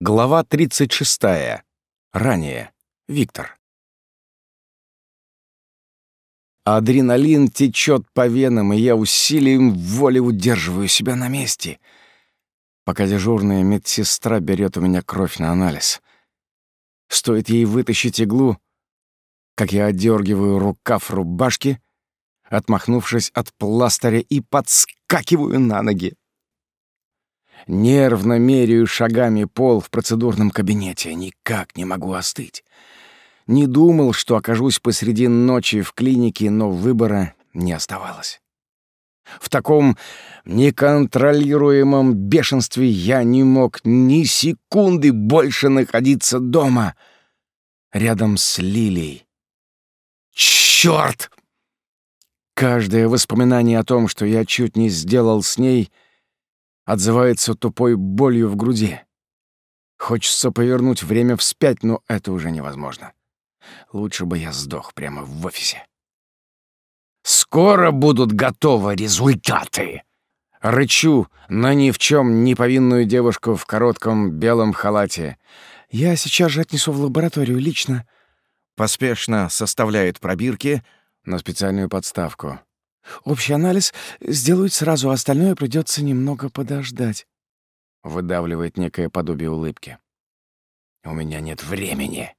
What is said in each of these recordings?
Глава 36. Ранее. Виктор. Адреналин течет по венам, и я усилием воли удерживаю себя на месте, пока дежурная медсестра берет у меня кровь на анализ. Стоит ей вытащить иглу, как я отдергиваю рукав рубашки, отмахнувшись от пластыря и подскакиваю на ноги. Нервно меряю шагами пол в процедурном кабинете. Никак не могу остыть. Не думал, что окажусь посреди ночи в клинике, но выбора не оставалось. В таком неконтролируемом бешенстве я не мог ни секунды больше находиться дома, рядом с Лилией. Чёрт! Каждое воспоминание о том, что я чуть не сделал с ней — отзывается тупой болью в груди. Хочется повернуть время вспять, но это уже невозможно. Лучше бы я сдох прямо в офисе. «Скоро будут готовы результаты!» Рычу на ни в чем не повинную девушку в коротком белом халате. «Я сейчас же отнесу в лабораторию лично». Поспешно составляет пробирки на специальную подставку. Общий анализ сделают сразу, а остальное придется немного подождать. Выдавливает некое подобие улыбки. «У меня нет времени!»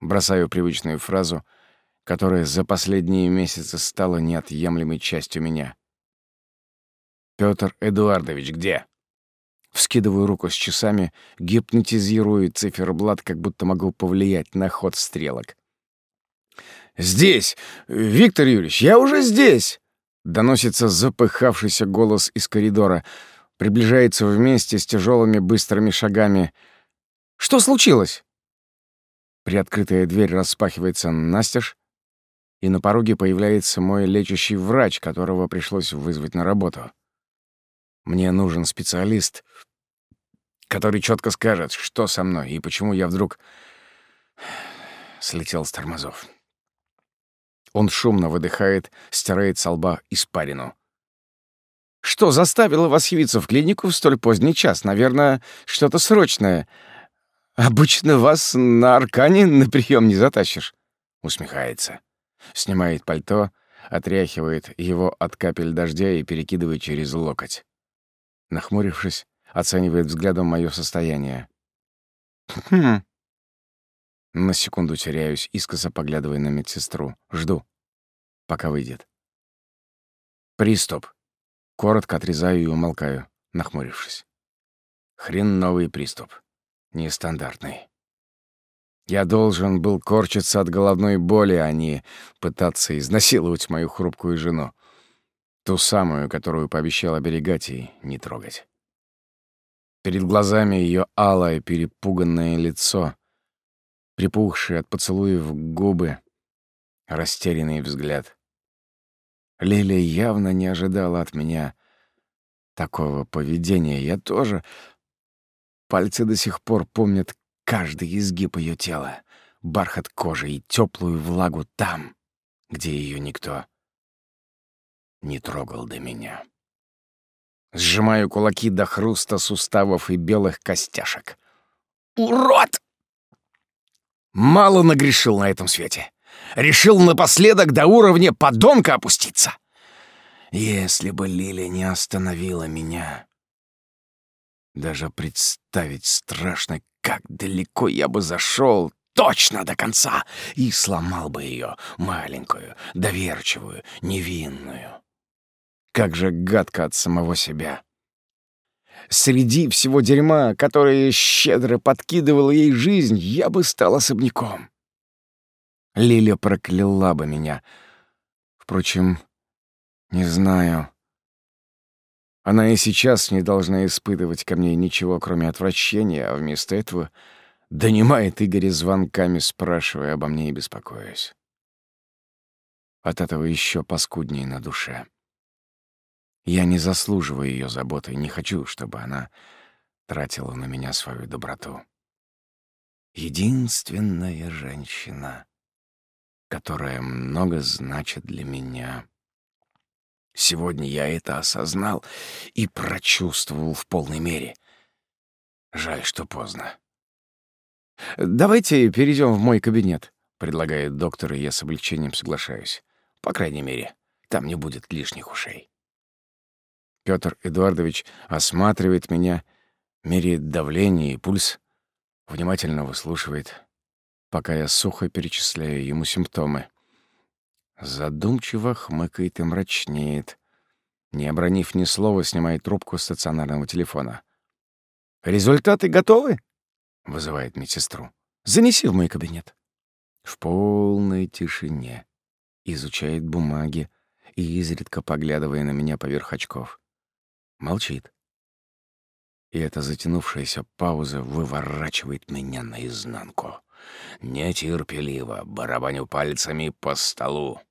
Бросаю привычную фразу, которая за последние месяцы стала неотъемлемой частью меня. «Пётр Эдуардович где?» Вскидываю руку с часами, гипнотизирую циферблат, как будто могу повлиять на ход стрелок. «Здесь! Виктор Юрьевич, я уже здесь!» Доносится запыхавшийся голос из коридора. Приближается вместе с тяжелыми быстрыми шагами. «Что случилось?» Приоткрытая дверь распахивается настежь, и на пороге появляется мой лечащий врач, которого пришлось вызвать на работу. Мне нужен специалист, который четко скажет, что со мной и почему я вдруг слетел с тормозов. Он шумно выдыхает, стирает со лба испарину. «Что заставило вас явиться в клинику в столь поздний час? Наверное, что-то срочное. Обычно вас на аркане на прием не затащишь». Усмехается. Снимает пальто, отряхивает его от капель дождя и перекидывает через локоть. Нахмурившись, оценивает взглядом мое состояние. «Хм, на секунду теряюсь, искоса поглядывая на медсестру. Жду, пока выйдет. Приступ. Коротко отрезаю и умолкаю, нахмурившись. Хрен новый приступ. Нестандартный. Я должен был корчиться от головной боли, а не пытаться изнасиловать мою хрупкую жену. Ту самую, которую пообещал оберегать и не трогать. Перед глазами ее алое, перепуганное лицо, припухшие от поцелуев губы, растерянный взгляд. Лилия явно не ожидала от меня такого поведения. Я тоже... Пальцы до сих пор помнят каждый изгиб ее тела, бархат кожи и теплую влагу там, где ее никто не трогал до меня. Сжимаю кулаки до хруста суставов и белых костяшек. «Урод!» Мало нагрешил на этом свете. Решил напоследок до уровня подонка опуститься. Если бы Лиля не остановила меня... Даже представить страшно, как далеко я бы зашел, точно до конца, и сломал бы ее, маленькую, доверчивую, невинную. Как же гадко от самого себя. Среди всего дерьма, которое щедро подкидывало ей жизнь, я бы стал особняком. Лиля прокляла бы меня. Впрочем, не знаю. Она и сейчас не должна испытывать ко мне ничего, кроме отвращения, а вместо этого донимает Игоря звонками, спрашивая обо мне и беспокоясь. От этого еще паскуднее на душе. Я не заслуживаю ее заботы и не хочу, чтобы она тратила на меня свою доброту. Единственная женщина, которая много значит для меня. Сегодня я это осознал и прочувствовал в полной мере. Жаль, что поздно. «Давайте перейдем в мой кабинет», — предлагает доктор, и я с облегчением соглашаюсь. По крайней мере, там не будет лишних ушей. Петр Эдуардович осматривает меня, меряет давление и пульс, внимательно выслушивает, пока я сухо перечисляю ему симптомы. Задумчиво хмыкает и мрачнеет. Не обронив ни слова, снимает трубку стационарного телефона. «Результаты готовы?» — вызывает медсестру. «Занеси в мой кабинет». В полной тишине изучает бумаги и изредка поглядывая на меня поверх очков. Молчит. И эта затянувшаяся пауза выворачивает меня наизнанку. Нетерпеливо барабаню пальцами по столу.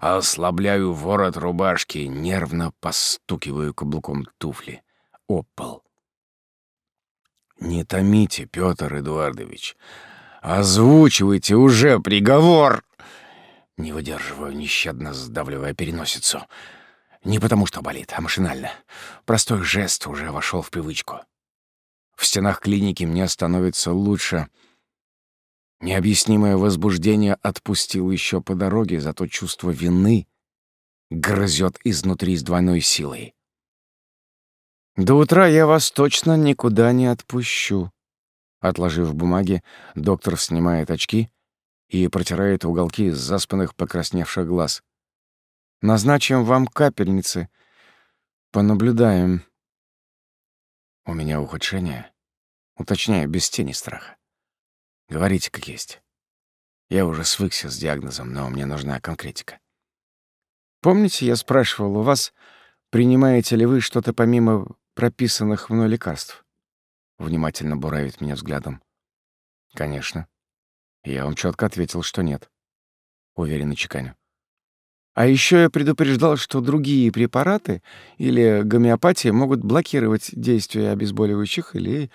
Ослабляю ворот рубашки, нервно постукиваю каблуком туфли. Опал. «Не томите, Петр Эдуардович. Озвучивайте уже приговор!» Не выдерживаю, нещадно сдавливая переносицу. Не потому, что болит, а машинально. Простой жест уже вошел в привычку. В стенах клиники мне становится лучше. Необъяснимое возбуждение отпустил еще по дороге, зато чувство вины грызет изнутри с двойной силой. До утра я вас точно никуда не отпущу. Отложив бумаги, доктор снимает очки и протирает уголки заспанных покрасневших глаз. Назначим вам капельницы. Понаблюдаем. У меня ухудшение. Уточняю, без тени страха. Говорите, как есть. Я уже свыкся с диагнозом, но мне нужна конкретика. Помните, я спрашивал у вас, принимаете ли вы что-то помимо прописанных мной лекарств? Внимательно буравит меня взглядом. Конечно. Я вам четко ответил, что нет. Уверенно чеканю. А еще я предупреждал, что другие препараты или гомеопатия могут блокировать действие обезболивающих или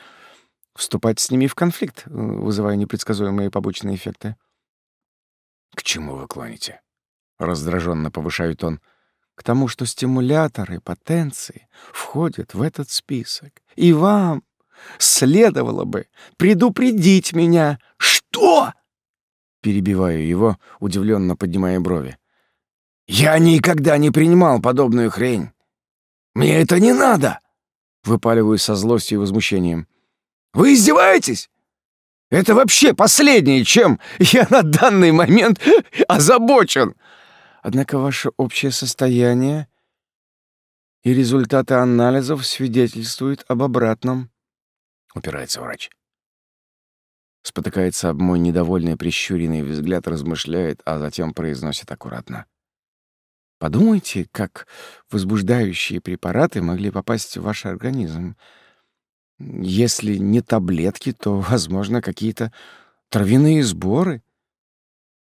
вступать с ними в конфликт, вызывая непредсказуемые побочные эффекты. «К чему вы клоните?» — раздраженно повышает он к тому, что стимуляторы потенции входят в этот список. И вам следовало бы предупредить меня. Что? Перебиваю его, удивленно поднимая брови. Я никогда не принимал подобную хрень. Мне это не надо. Выпаливаю со злостью и возмущением. Вы издеваетесь? Это вообще последнее, чем я на данный момент озабочен. Однако ваше общее состояние и результаты анализов свидетельствуют об обратном. Упирается врач. Спотыкается об мой недовольный прищуренный взгляд, размышляет, а затем произносит аккуратно. Подумайте, как возбуждающие препараты могли попасть в ваш организм. Если не таблетки, то, возможно, какие-то травяные сборы —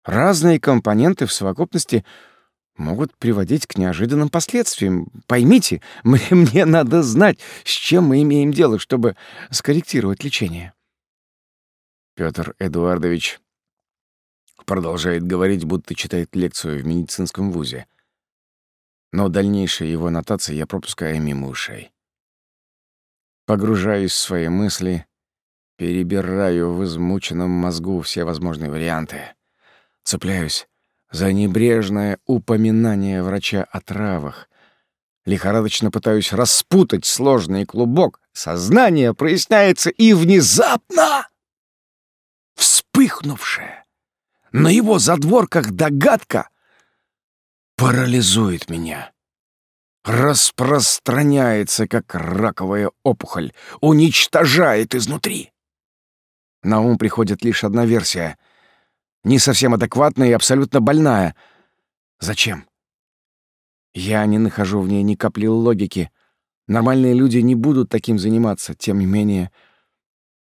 Разные компоненты в совокупности могут приводить к неожиданным последствиям. Поймите, мне, мне надо знать, с чем мы имеем дело, чтобы скорректировать лечение. Петр Эдуардович продолжает говорить, будто читает лекцию в медицинском вузе. Но дальнейшие его нотации я пропускаю мимо ушей. Погружаюсь в свои мысли, перебираю в измученном мозгу все возможные варианты. Цепляюсь за небрежное упоминание врача о травах. Лихорадочно пытаюсь распутать сложный клубок. Сознание проясняется и внезапно вспыхнувшая на его задворках догадка парализует меня. Распространяется, как раковая опухоль, уничтожает изнутри. На ум приходит лишь одна версия — не совсем адекватная и абсолютно больная. Зачем? Я не нахожу в ней ни капли логики. Нормальные люди не будут таким заниматься, тем не менее...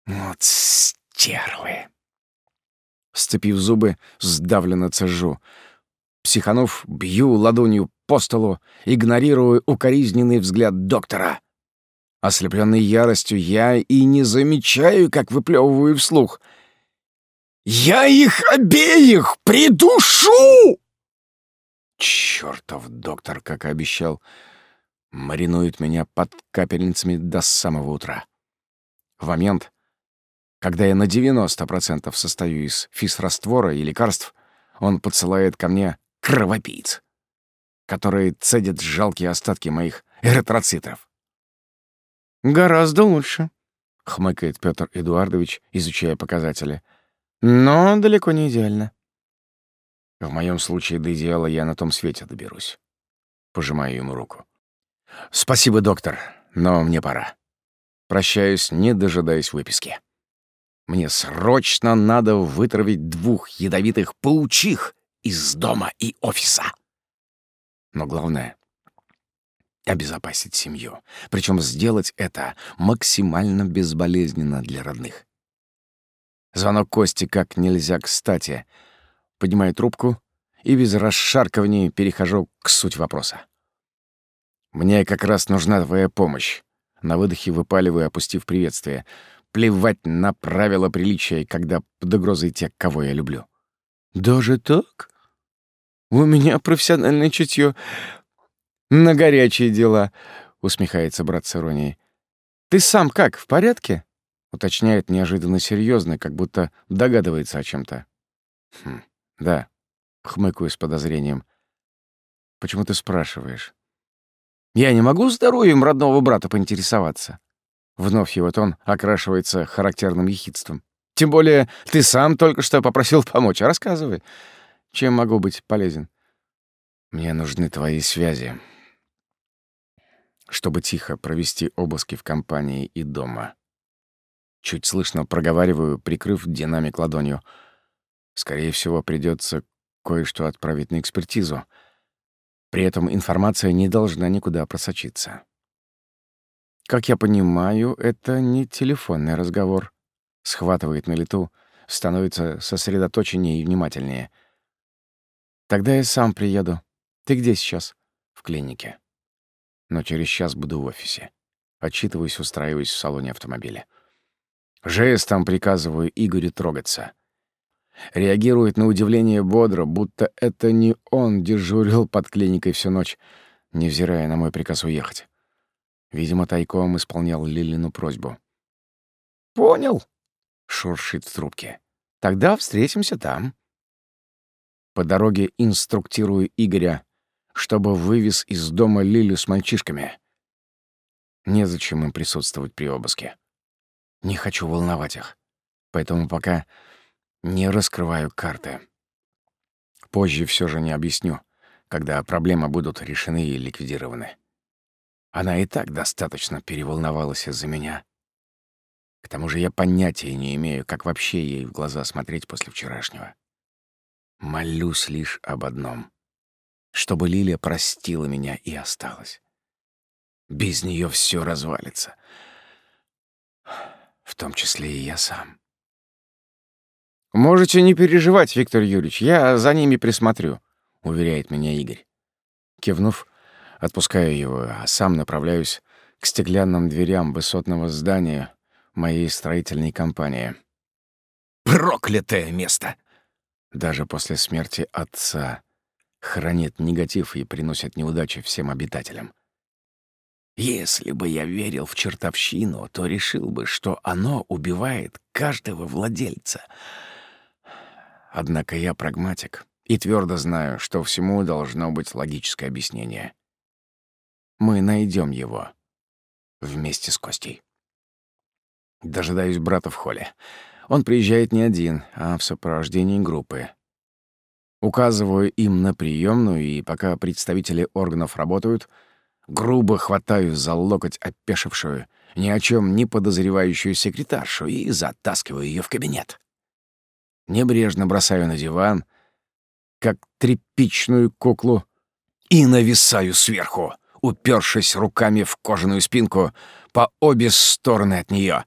Вот стервы. Сцепив зубы, сдавленно цежу. Психанув, бью ладонью по столу, игнорирую укоризненный взгляд доктора. Ослепленный яростью, я и не замечаю, как выплевываю вслух — я их обеих придушу!» Чёртов доктор, как и обещал, маринует меня под капельницами до самого утра. В момент, когда я на 90% состою из физраствора и лекарств, он подсылает ко мне кровопийц, которые цедят жалкие остатки моих эритроцитов. «Гораздо лучше», — хмыкает Петр Эдуардович, изучая показатели. «Но далеко не идеально». В моем случае до идеала я на том свете доберусь. Пожимаю ему руку. «Спасибо, доктор, но мне пора. Прощаюсь, не дожидаясь выписки. Мне срочно надо вытравить двух ядовитых паучих из дома и офиса. Но главное — обезопасить семью. Причем сделать это максимально безболезненно для родных. Звонок Кости как нельзя кстати. Поднимаю трубку и без расшаркиваний перехожу к суть вопроса. «Мне как раз нужна твоя помощь». На выдохе выпаливаю, опустив приветствие. Плевать на правила приличия, когда под угрозой те, кого я люблю. «Даже так? У меня профессиональное чутье на горячие дела», — усмехается брат с иронией. «Ты сам как, в порядке?» — уточняет неожиданно серьезно, как будто догадывается о чем то «Хм, да», — хмыкаю с подозрением. «Почему ты спрашиваешь?» Я не могу здоровьем родного брата поинтересоваться. Вновь его тон окрашивается характерным ехидством. Тем более ты сам только что попросил помочь. Рассказывай, чем могу быть полезен. Мне нужны твои связи, чтобы тихо провести обыски в компании и дома. Чуть слышно проговариваю, прикрыв динамик ладонью. Скорее всего, придется кое-что отправить на экспертизу — при этом информация не должна никуда просочиться. Как я понимаю, это не телефонный разговор. Схватывает на лету, становится сосредоточеннее и внимательнее. Тогда я сам приеду. Ты где сейчас? В клинике. Но через час буду в офисе. Отчитываюсь, устраиваюсь в салоне автомобиля. Жестом приказываю Игорю трогаться. Реагирует на удивление бодро, будто это не он дежурил под клиникой всю ночь, невзирая на мой приказ уехать. Видимо, тайком исполнял Лилину просьбу. «Понял», — шуршит в трубке. «Тогда встретимся там». По дороге инструктирую Игоря, чтобы вывез из дома Лилю с мальчишками. Незачем им присутствовать при обыске. Не хочу волновать их. Поэтому пока не раскрываю карты. Позже все же не объясню, когда проблемы будут решены и ликвидированы. Она и так достаточно переволновалась из-за меня. К тому же я понятия не имею, как вообще ей в глаза смотреть после вчерашнего. Молюсь лишь об одном — чтобы Лилия простила меня и осталась. Без нее все развалится. В том числе и я сам. «Можете не переживать, Виктор Юрьевич, я за ними присмотрю», — уверяет меня Игорь. Кивнув, отпускаю его, а сам направляюсь к стеклянным дверям высотного здания моей строительной компании. Проклятое место! Даже после смерти отца хранит негатив и приносит неудачи всем обитателям. Если бы я верил в чертовщину, то решил бы, что оно убивает каждого владельца — Однако я прагматик и твердо знаю, что всему должно быть логическое объяснение. Мы найдем его вместе с Костей. Дожидаюсь брата в холле. Он приезжает не один, а в сопровождении группы. Указываю им на приемную, и пока представители органов работают, грубо хватаю за локоть опешившую, ни о чем не подозревающую секретаршу и затаскиваю ее в кабинет небрежно бросаю на диван, как тряпичную куклу, и нависаю сверху, упершись руками в кожаную спинку по обе стороны от нее.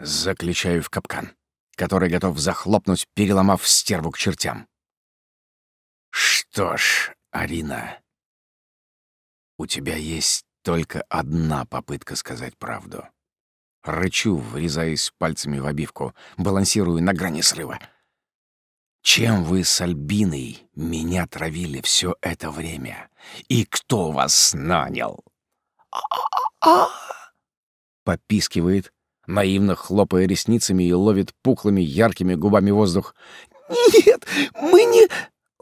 Заключаю в капкан, который готов захлопнуть, переломав стерву к чертям. Что ж, Арина, у тебя есть только одна попытка сказать правду. Рычу, врезаясь пальцами в обивку, балансирую на грани срыва. Чем вы с Альбиной меня травили все это время? И кто вас нанял? А, Попискивает, наивно хлопая ресницами и ловит пухлыми яркими губами воздух. «Нет, мы не...»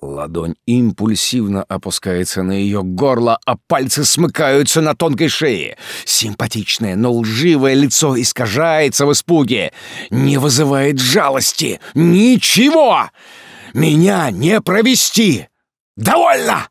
Ладонь импульсивно опускается на ее горло, а пальцы смыкаются на тонкой шее. Симпатичное, но лживое лицо искажается в испуге. Не вызывает жалости. Ничего! Меня не провести! Довольно!